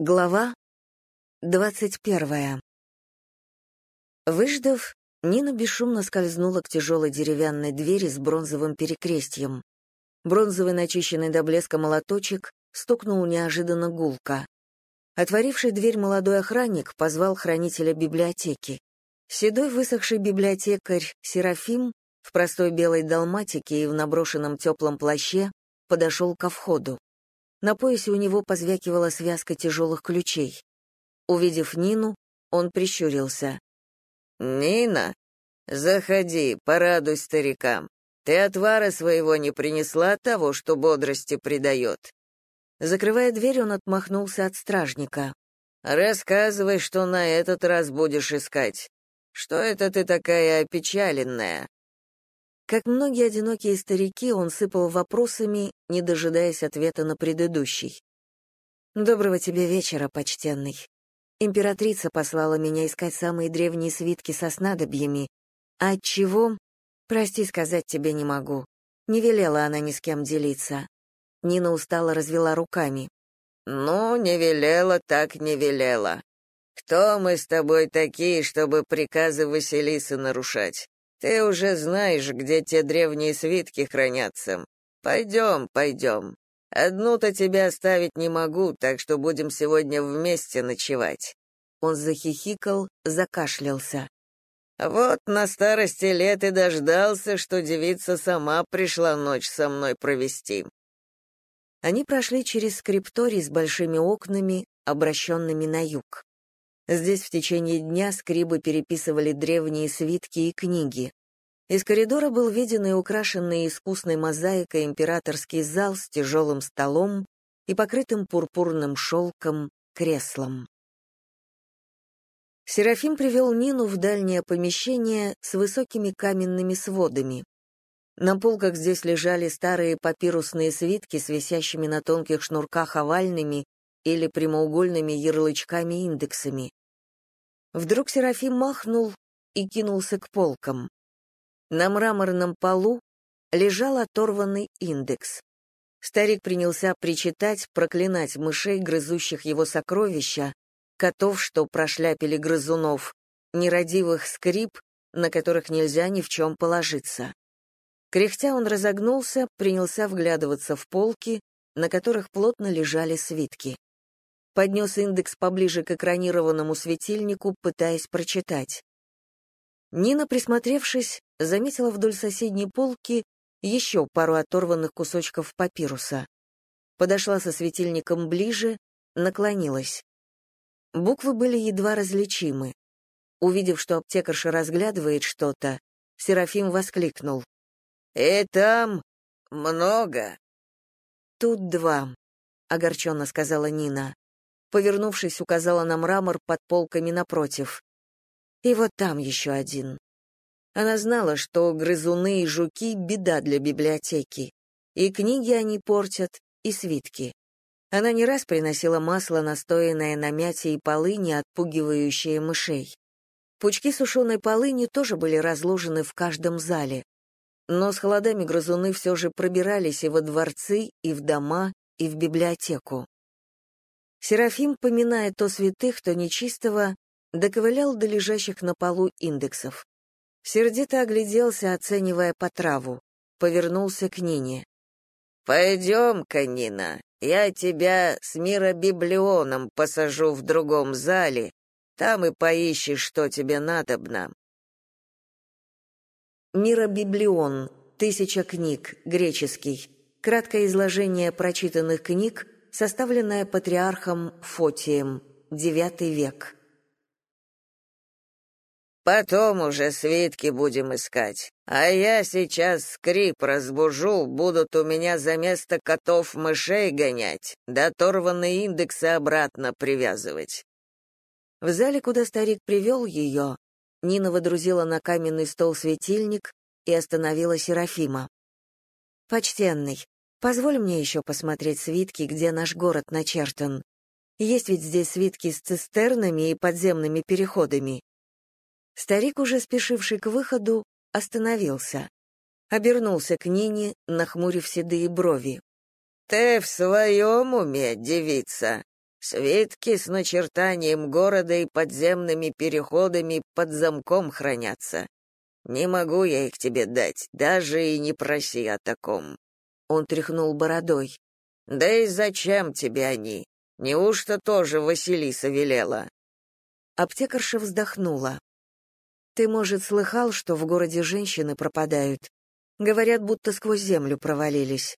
Глава двадцать первая. Выждав, Нина бесшумно скользнула к тяжелой деревянной двери с бронзовым перекрестьем. Бронзовый начищенный до блеска молоточек стукнул неожиданно гулко. Отворивший дверь молодой охранник позвал хранителя библиотеки. Седой высохший библиотекарь Серафим в простой белой далматике и в наброшенном теплом плаще подошел ко входу. На поясе у него позвякивала связка тяжелых ключей. Увидев Нину, он прищурился. «Нина, заходи, порадуй старикам. Ты отвара своего не принесла того, что бодрости придает». Закрывая дверь, он отмахнулся от стражника. «Рассказывай, что на этот раз будешь искать. Что это ты такая опечаленная?» Как многие одинокие старики, он сыпал вопросами, не дожидаясь ответа на предыдущий. «Доброго тебе вечера, почтенный. Императрица послала меня искать самые древние свитки со снадобьями. А от чего? Прости, сказать тебе не могу. Не велела она ни с кем делиться». Нина устало развела руками. «Ну, не велела, так не велела. Кто мы с тобой такие, чтобы приказы Василисы нарушать? Ты уже знаешь, где те древние свитки хранятся. Пойдем, пойдем. Одну-то тебя оставить не могу, так что будем сегодня вместе ночевать». Он захихикал, закашлялся. «Вот на старости лет и дождался, что девица сама пришла ночь со мной провести». Они прошли через скрипторий с большими окнами, обращенными на юг. Здесь в течение дня скрибы переписывали древние свитки и книги. Из коридора был виден и украшенный искусной мозаикой императорский зал с тяжелым столом и покрытым пурпурным шелком креслом. Серафим привел Нину в дальнее помещение с высокими каменными сводами. На полках здесь лежали старые папирусные свитки с висящими на тонких шнурках овальными или прямоугольными ярлычками-индексами. Вдруг Серафим махнул и кинулся к полкам. На мраморном полу лежал оторванный индекс. Старик принялся причитать, проклинать мышей, грызущих его сокровища, котов, что прошляпили грызунов, нерадивых скрип, на которых нельзя ни в чем положиться. Кряхтя он разогнулся, принялся вглядываться в полки, на которых плотно лежали свитки поднес индекс поближе к экранированному светильнику, пытаясь прочитать. Нина, присмотревшись, заметила вдоль соседней полки еще пару оторванных кусочков папируса. Подошла со светильником ближе, наклонилась. Буквы были едва различимы. Увидев, что аптекарша разглядывает что-то, Серафим воскликнул. «И там много». «Тут два», — огорченно сказала Нина повернувшись, указала на мрамор под полками напротив. И вот там еще один. Она знала, что грызуны и жуки — беда для библиотеки. И книги они портят, и свитки. Она не раз приносила масло, настоянное на мяте и полыни, отпугивающее мышей. Пучки сушеной полыни тоже были разложены в каждом зале. Но с холодами грызуны все же пробирались и во дворцы, и в дома, и в библиотеку. Серафим, поминая то святых, то нечистого, доковылял до лежащих на полу индексов. Сердито огляделся, оценивая потраву. Повернулся к Нине. «Пойдем-ка, Нина, я тебя с миробиблионом посажу в другом зале, там и поищешь, что тебе надобно». Миробиблион. Тысяча книг. Греческий. Краткое изложение прочитанных книг составленная патриархом Фотием, IX век. «Потом уже свитки будем искать. А я сейчас скрип разбужу, будут у меня за место котов мышей гонять, да оторванные индексы обратно привязывать». В зале, куда старик привел ее, Нина водрузила на каменный стол светильник и остановила Серафима. «Почтенный, Позволь мне еще посмотреть свитки, где наш город начертан. Есть ведь здесь свитки с цистернами и подземными переходами. Старик, уже спешивший к выходу, остановился. Обернулся к Нине, нахмурив седые брови. «Ты в своем уме, девица? Свитки с начертанием города и подземными переходами под замком хранятся. Не могу я их тебе дать, даже и не проси о таком. Он тряхнул бородой. Да и зачем тебе они? Неужто тоже Василиса велела? Аптекарша вздохнула. Ты, может, слыхал, что в городе женщины пропадают? Говорят, будто сквозь землю провалились.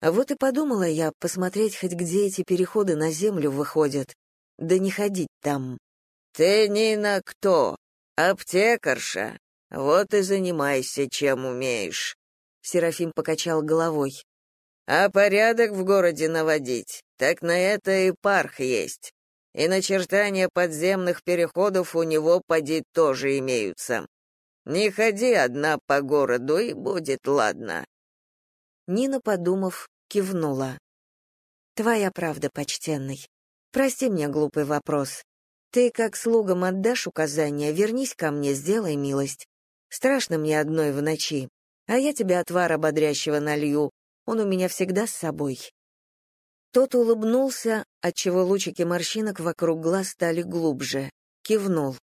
Вот и подумала я посмотреть хоть где эти переходы на землю выходят, да не ходить там. Ты, Нина, кто? Аптекарша? Вот и занимайся, чем умеешь. Серафим покачал головой. А порядок в городе наводить, так на это и парх есть. И начертания подземных переходов у него поди тоже имеются. Не ходи одна по городу, и будет ладно. Нина, подумав, кивнула. «Твоя правда, почтенный. Прости мне глупый вопрос. Ты, как слугам отдашь указания, вернись ко мне, сделай милость. Страшно мне одной в ночи, а я тебе отвар ободрящего налью, он у меня всегда с собой». Тот улыбнулся, отчего лучики морщинок вокруг глаз стали глубже. Кивнул.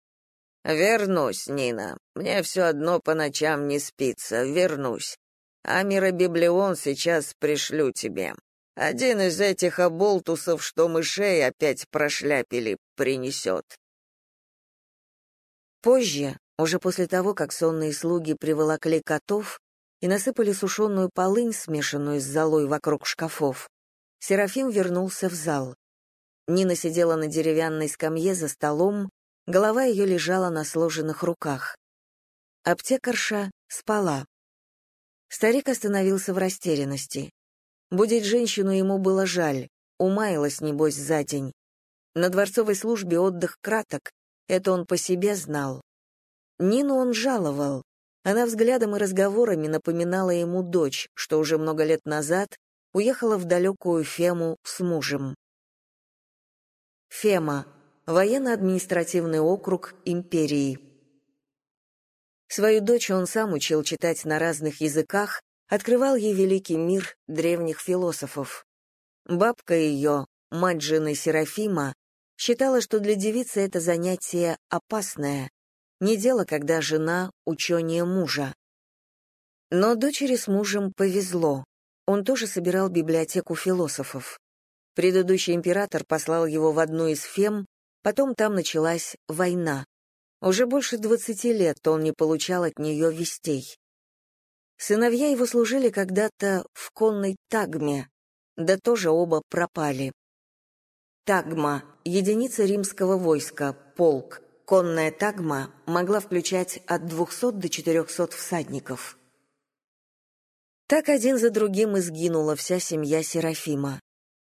«Вернусь, Нина. Мне все одно по ночам не спится. Вернусь. А миробиблион сейчас пришлю тебе. Один из этих оболтусов, что мышей опять прошляпили, принесет. Позже, уже после того, как сонные слуги приволокли котов и насыпали сушеную полынь, смешанную с золой вокруг шкафов, Серафим вернулся в зал. Нина сидела на деревянной скамье за столом, голова ее лежала на сложенных руках. Аптекарша спала. Старик остановился в растерянности. Будить женщину ему было жаль, умаялась, небось, за день. На дворцовой службе отдых краток, это он по себе знал. Нину он жаловал. Она взглядом и разговорами напоминала ему дочь, что уже много лет назад уехала в далекую Фему с мужем. Фема — военно-административный округ империи. Свою дочь он сам учил читать на разных языках, открывал ей великий мир древних философов. Бабка ее, мать жены Серафима, считала, что для девицы это занятие опасное, не дело, когда жена — учение мужа. Но дочери с мужем повезло. Он тоже собирал библиотеку философов. Предыдущий император послал его в одну из фем, потом там началась война. Уже больше двадцати лет он не получал от нее вестей. Сыновья его служили когда-то в конной тагме, да тоже оба пропали. Тагма — единица римского войска, полк. Конная тагма могла включать от 200 до 400 всадников. Так один за другим изгинула вся семья Серафима.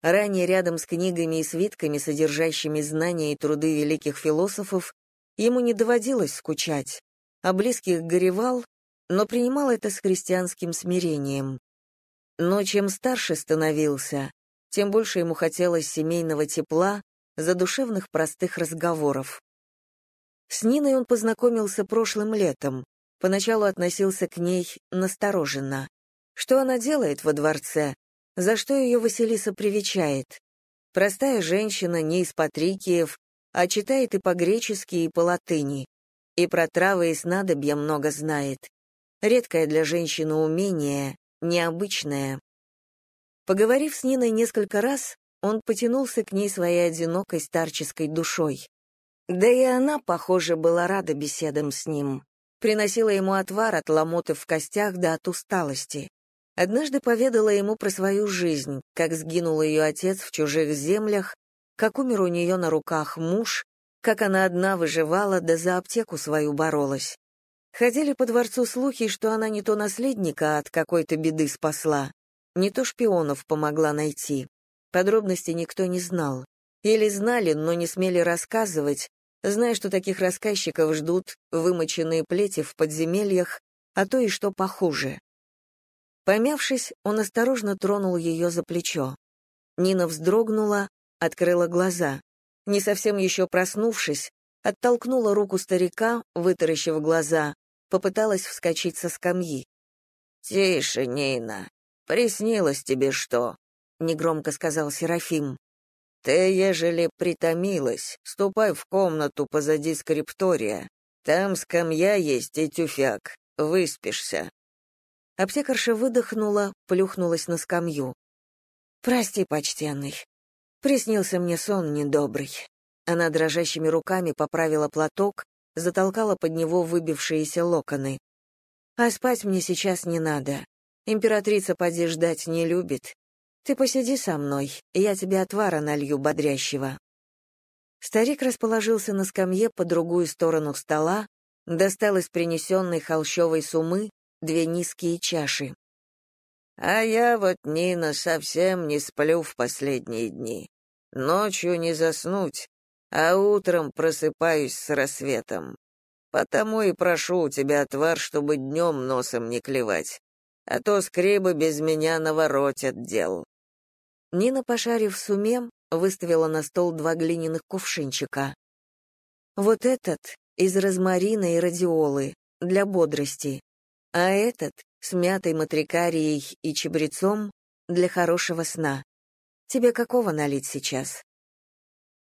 Ранее рядом с книгами и свитками, содержащими знания и труды великих философов, Ему не доводилось скучать, а близких горевал, но принимал это с христианским смирением. Но чем старше становился, тем больше ему хотелось семейного тепла, задушевных простых разговоров. С Ниной он познакомился прошлым летом, поначалу относился к ней настороженно. Что она делает во дворце? За что ее Василиса привечает? Простая женщина, не из Патрикиев, а читает и по-гречески, и по-латыни. И про травы и снадобья много знает. Редкое для женщины умение, необычное. Поговорив с Ниной несколько раз, он потянулся к ней своей одинокой старческой душой. Да и она, похоже, была рада беседам с ним. Приносила ему отвар от ломоты в костях да от усталости. Однажды поведала ему про свою жизнь, как сгинул ее отец в чужих землях, как умер у нее на руках муж, как она одна выживала, да за аптеку свою боролась. Ходили по дворцу слухи, что она не то наследника от какой-то беды спасла, не то шпионов помогла найти. Подробностей никто не знал. Или знали, но не смели рассказывать, зная, что таких рассказчиков ждут вымоченные плети в подземельях, а то и что похуже. Помявшись, он осторожно тронул ее за плечо. Нина вздрогнула, открыла глаза. Не совсем еще проснувшись, оттолкнула руку старика, вытаращив глаза, попыталась вскочить со скамьи. «Тише, Нина, приснилось тебе что?» — негромко сказал Серафим. Ты, ежели притомилась, ступай в комнату позади скриптория. Там скамья есть и тюфяк. Выспишься». Аптекарша выдохнула, плюхнулась на скамью. «Прости, почтенный. Приснился мне сон недобрый». Она дрожащими руками поправила платок, затолкала под него выбившиеся локоны. «А спать мне сейчас не надо. Императрица поди ждать не любит. Ты посиди со мной, я тебе отвара налью бодрящего». Старик расположился на скамье по другую сторону стола, достал из принесенной холщовой сумы две низкие чаши. «А я вот, Нина, совсем не сплю в последние дни. Ночью не заснуть, а утром просыпаюсь с рассветом. Потому и прошу у тебя отвар, чтобы днем носом не клевать. А то скребы без меня наворотят дел». Нина, пошарив в суме, выставила на стол два глиняных кувшинчика. Вот этот из розмарина и радиолы, для бодрости, а этот с мятой матрикарией и чабрецом для хорошего сна. Тебе какого налить сейчас?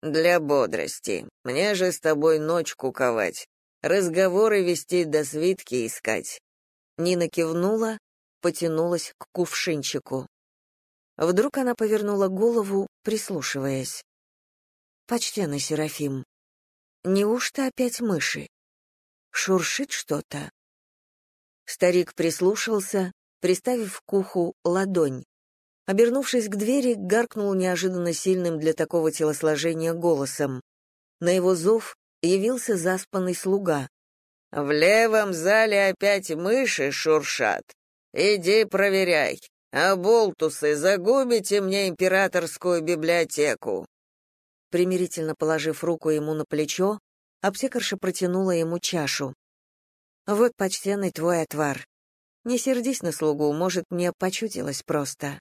Для бодрости. Мне же с тобой ночь куковать, разговоры вести до свитки искать. Нина кивнула, потянулась к кувшинчику. Вдруг она повернула голову, прислушиваясь. «Почтенный Серафим, неужто опять мыши? Шуршит что-то?» Старик прислушался, приставив к уху ладонь. Обернувшись к двери, гаркнул неожиданно сильным для такого телосложения голосом. На его зов явился заспанный слуга. «В левом зале опять мыши шуршат. Иди проверяй. А болтусы, загубите мне императорскую библиотеку. Примирительно положив руку ему на плечо, аптекарша протянула ему чашу. Вот почтенный твой отвар. Не сердись на слугу, может, мне почудилось просто.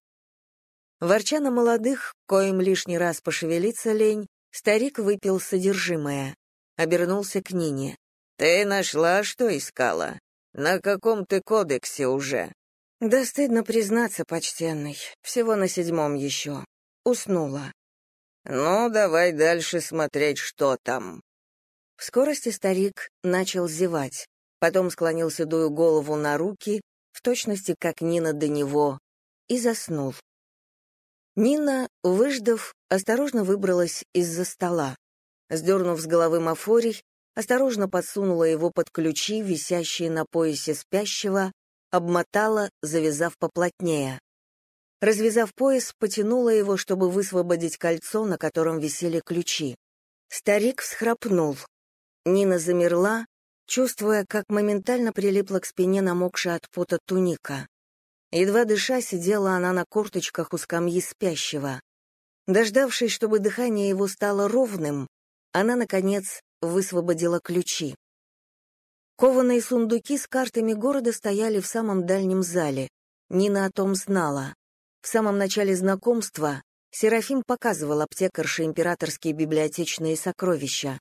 Ворча на молодых, коим лишний раз пошевелиться лень, старик выпил содержимое. Обернулся к Нине. «Ты нашла, что искала? На каком ты кодексе уже?» Да стыдно признаться, почтенный, всего на седьмом еще. Уснула. Ну, давай дальше смотреть, что там. В скорости старик начал зевать, потом склонил седую голову на руки, в точности как Нина до него, и заснул. Нина, выждав, осторожно выбралась из-за стола. Сдернув с головы мафорий, осторожно подсунула его под ключи, висящие на поясе спящего, обмотала, завязав поплотнее. Развязав пояс, потянула его, чтобы высвободить кольцо, на котором висели ключи. Старик всхрапнул. Нина замерла, чувствуя, как моментально прилипла к спине намокшая от пота туника. Едва дыша, сидела она на корточках у скамьи спящего. Дождавшись, чтобы дыхание его стало ровным, она, наконец, высвободила ключи. Кованые сундуки с картами города стояли в самом дальнем зале. Нина о том знала. В самом начале знакомства Серафим показывал аптекарше императорские библиотечные сокровища.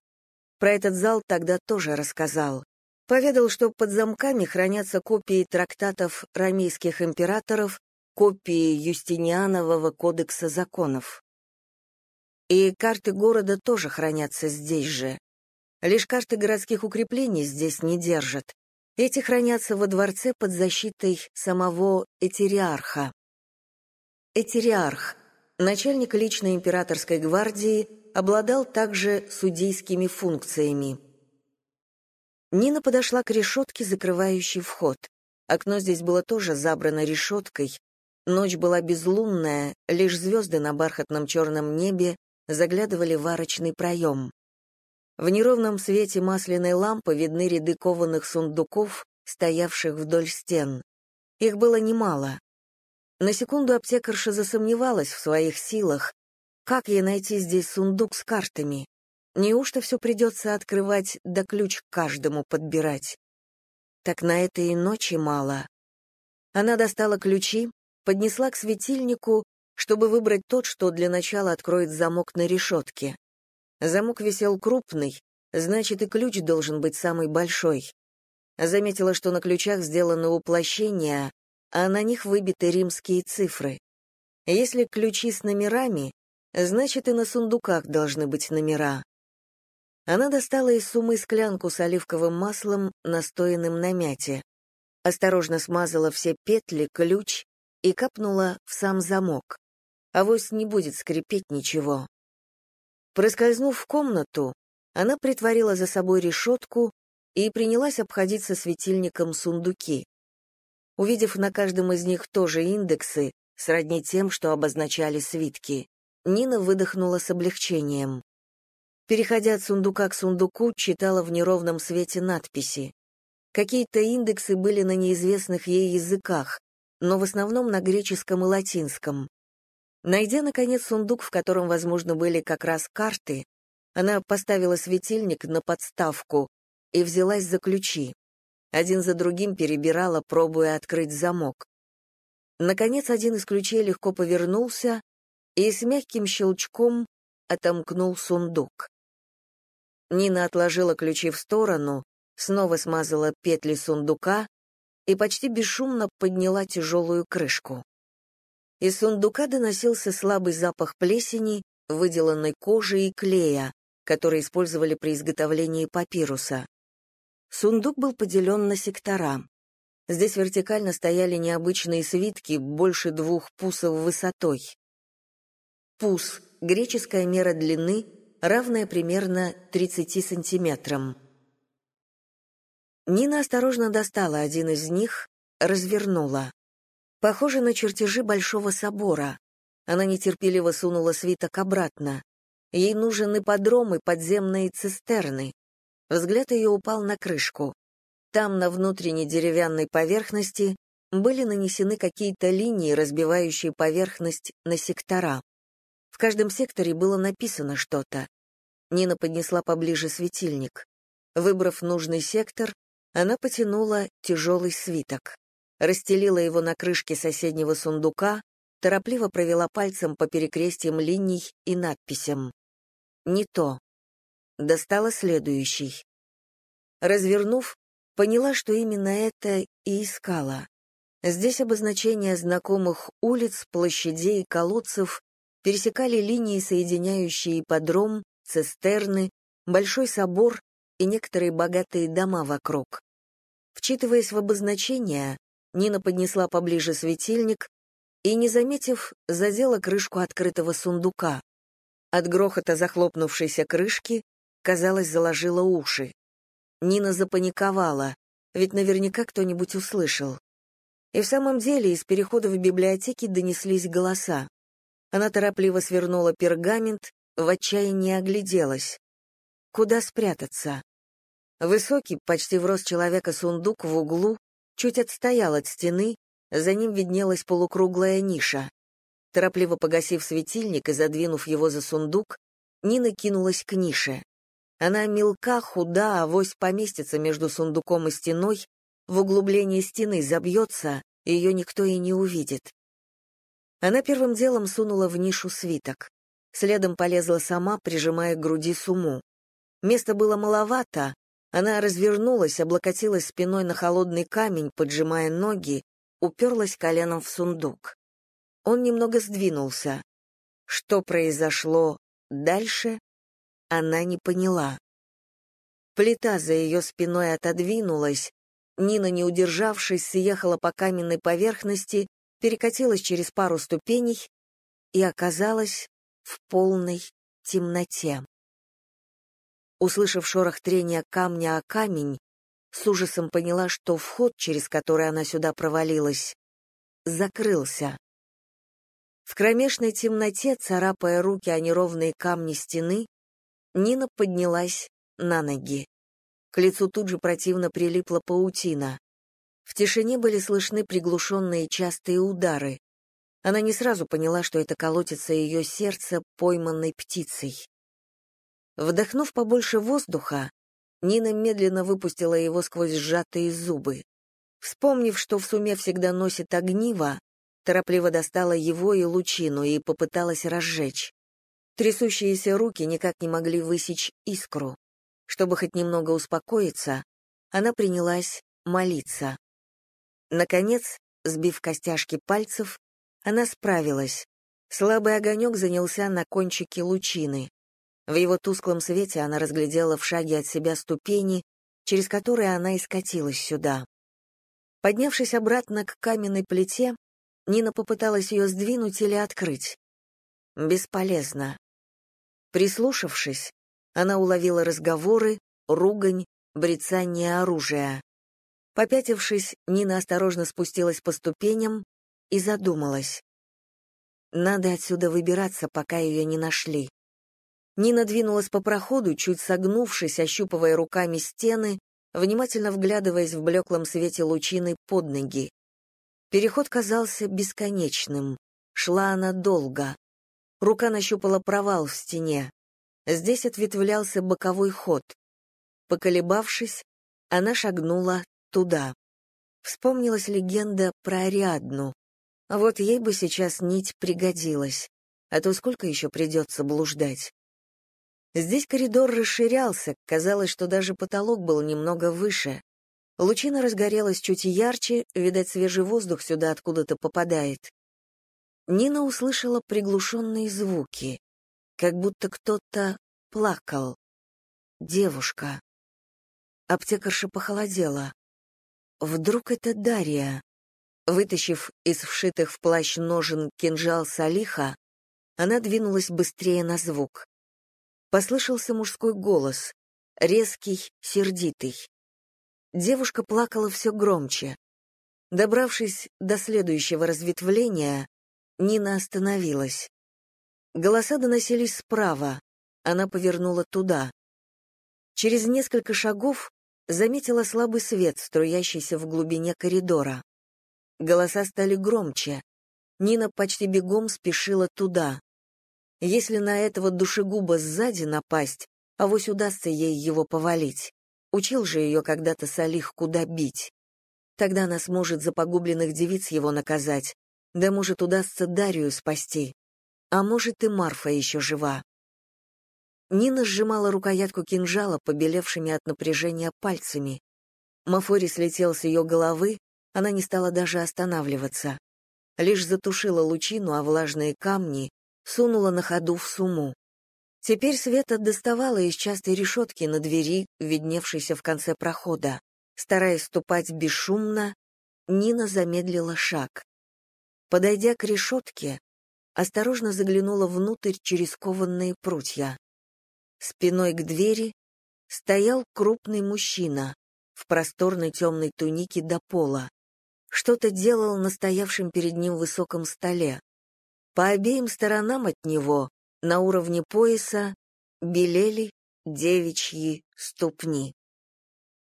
Про этот зал тогда тоже рассказал. Поведал, что под замками хранятся копии трактатов ромейских императоров, копии Юстинианового кодекса законов. И карты города тоже хранятся здесь же. Лишь карты городских укреплений здесь не держат. Эти хранятся во дворце под защитой самого Этериарха. Этериарх, начальник личной императорской гвардии, обладал также судейскими функциями. Нина подошла к решетке, закрывающей вход. Окно здесь было тоже забрано решеткой. Ночь была безлунная, лишь звезды на бархатном черном небе заглядывали в арочный проем. В неровном свете масляной лампы видны ряды кованых сундуков, стоявших вдоль стен. Их было немало. На секунду аптекарша засомневалась в своих силах. Как ей найти здесь сундук с картами? Неужто все придется открывать, да ключ к каждому подбирать? Так на это и ночи мало. Она достала ключи, поднесла к светильнику, чтобы выбрать тот, что для начала откроет замок на решетке. Замок висел крупный, значит, и ключ должен быть самый большой. Заметила, что на ключах сделаны уплощения, а на них выбиты римские цифры. Если ключи с номерами, Значит, и на сундуках должны быть номера. Она достала из суммы склянку с оливковым маслом, настоянным на мяте. Осторожно смазала все петли, ключ и капнула в сам замок. Авось не будет скрипеть ничего. Проскользнув в комнату, она притворила за собой решетку и принялась обходить со светильником сундуки. Увидев на каждом из них тоже индексы, сродни тем, что обозначали свитки, Нина выдохнула с облегчением. Переходя от сундука к сундуку, читала в неровном свете надписи. Какие-то индексы были на неизвестных ей языках, но в основном на греческом и латинском. Найдя, наконец, сундук, в котором, возможно, были как раз карты, она поставила светильник на подставку и взялась за ключи. Один за другим перебирала, пробуя открыть замок. Наконец, один из ключей легко повернулся и с мягким щелчком отомкнул сундук. Нина отложила ключи в сторону, снова смазала петли сундука и почти бесшумно подняла тяжелую крышку. Из сундука доносился слабый запах плесени, выделанной кожи и клея, который использовали при изготовлении папируса. Сундук был поделен на сектора. Здесь вертикально стояли необычные свитки, больше двух пусов высотой. Пус — греческая мера длины, равная примерно 30 сантиметрам. Нина осторожно достала один из них, развернула. Похоже на чертежи Большого собора. Она нетерпеливо сунула свиток обратно. Ей нужен ипподром и подземные цистерны. Взгляд ее упал на крышку. Там, на внутренней деревянной поверхности, были нанесены какие-то линии, разбивающие поверхность на сектора. В каждом секторе было написано что-то. Нина поднесла поближе светильник. Выбрав нужный сектор, она потянула тяжелый свиток расстелила его на крышке соседнего сундука, торопливо провела пальцем по перекрестьям линий и надписям. Не то. Достала следующий. Развернув, поняла, что именно это и искала. Здесь обозначения знакомых улиц, площадей и колодцев пересекали линии, соединяющие подром, цистерны, большой собор и некоторые богатые дома вокруг. Вчитываясь в обозначения, Нина поднесла поближе светильник и, не заметив, задела крышку открытого сундука. От грохота захлопнувшейся крышки, казалось, заложила уши. Нина запаниковала, ведь наверняка кто-нибудь услышал. И в самом деле из перехода в библиотеке донеслись голоса. Она торопливо свернула пергамент, в отчаянии огляделась. Куда спрятаться? Высокий, почти в рост человека сундук в углу чуть отстоял от стены, за ним виднелась полукруглая ниша. Торопливо погасив светильник и задвинув его за сундук, Нина кинулась к нише. Она мелка, худа, авось поместится между сундуком и стеной, в углублении стены забьется, ее никто и не увидит. Она первым делом сунула в нишу свиток. Следом полезла сама, прижимая к груди суму. Места было маловато, она развернулась, облокотилась спиной на холодный камень, поджимая ноги, уперлась коленом в сундук. Он немного сдвинулся. Что произошло дальше, она не поняла. Плита за ее спиной отодвинулась, Нина, не удержавшись, съехала по каменной поверхности, перекатилась через пару ступеней и оказалась в полной темноте. Услышав шорох трения камня о камень, с ужасом поняла, что вход, через который она сюда провалилась, закрылся. В кромешной темноте, царапая руки о неровные камни стены, Нина поднялась на ноги. К лицу тут же противно прилипла паутина. В тишине были слышны приглушенные частые удары. Она не сразу поняла, что это колотится ее сердце пойманной птицей. Вдохнув побольше воздуха, Нина медленно выпустила его сквозь сжатые зубы. Вспомнив, что в суме всегда носит огниво, торопливо достала его и лучину и попыталась разжечь. Трясущиеся руки никак не могли высечь искру. Чтобы хоть немного успокоиться, она принялась молиться. Наконец, сбив костяшки пальцев, она справилась. Слабый огонек занялся на кончике лучины. В его тусклом свете она разглядела в шаге от себя ступени, через которые она и скатилась сюда. Поднявшись обратно к каменной плите, Нина попыталась ее сдвинуть или открыть. Бесполезно. Прислушавшись, она уловила разговоры, ругань, брецание оружия. Попятившись, Нина осторожно спустилась по ступеням и задумалась. Надо отсюда выбираться, пока ее не нашли. Нина двинулась по проходу, чуть согнувшись, ощупывая руками стены, внимательно вглядываясь в блеклом свете лучины под ноги. Переход казался бесконечным. Шла она долго. Рука нащупала провал в стене. Здесь ответвлялся боковой ход. Поколебавшись, она шагнула туда. Вспомнилась легенда про Ариадну. Вот ей бы сейчас нить пригодилась. А то сколько еще придется блуждать? Здесь коридор расширялся, казалось, что даже потолок был немного выше. Лучина разгорелась чуть ярче, видать, свежий воздух сюда откуда-то попадает. Нина услышала приглушенные звуки, как будто кто-то плакал. Девушка. Аптекарша похолодела. Вдруг это Дарья? Вытащив из вшитых в плащ ножен кинжал Салиха, она двинулась быстрее на звук. Послышался мужской голос, резкий, сердитый. Девушка плакала все громче. Добравшись до следующего разветвления, Нина остановилась. Голоса доносились справа, она повернула туда. Через несколько шагов заметила слабый свет, струящийся в глубине коридора. Голоса стали громче. Нина почти бегом спешила туда. Если на этого душегуба сзади напасть, авось удастся ей его повалить. Учил же ее когда-то Салих, куда бить. Тогда она сможет за погубленных девиц его наказать, да, может, удастся Дарью спасти. А может, и Марфа еще жива. Нина сжимала рукоятку кинжала, побелевшими от напряжения пальцами. Мафори слетел с ее головы, она не стала даже останавливаться. Лишь затушила лучину, а влажные камни сунула на ходу в суму. Теперь Света доставала из частой решетки на двери, видневшейся в конце прохода. Стараясь ступать бесшумно, Нина замедлила шаг. Подойдя к решетке, осторожно заглянула внутрь через кованные прутья. Спиной к двери стоял крупный мужчина в просторной темной тунике до пола. Что-то делал на стоявшем перед ним высоком столе. По обеим сторонам от него, на уровне пояса, белели девичьи ступни.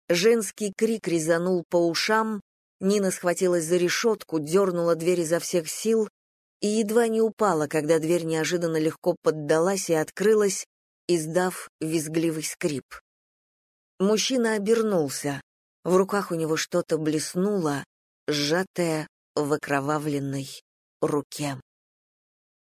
Женский крик резанул по ушам, Нина схватилась за решетку, дернула дверь изо всех сил и едва не упала, когда дверь неожиданно легко поддалась и открылась, издав визгливый скрип. Мужчина обернулся. В руках у него что-то блеснуло, сжатое в окровавленной руке.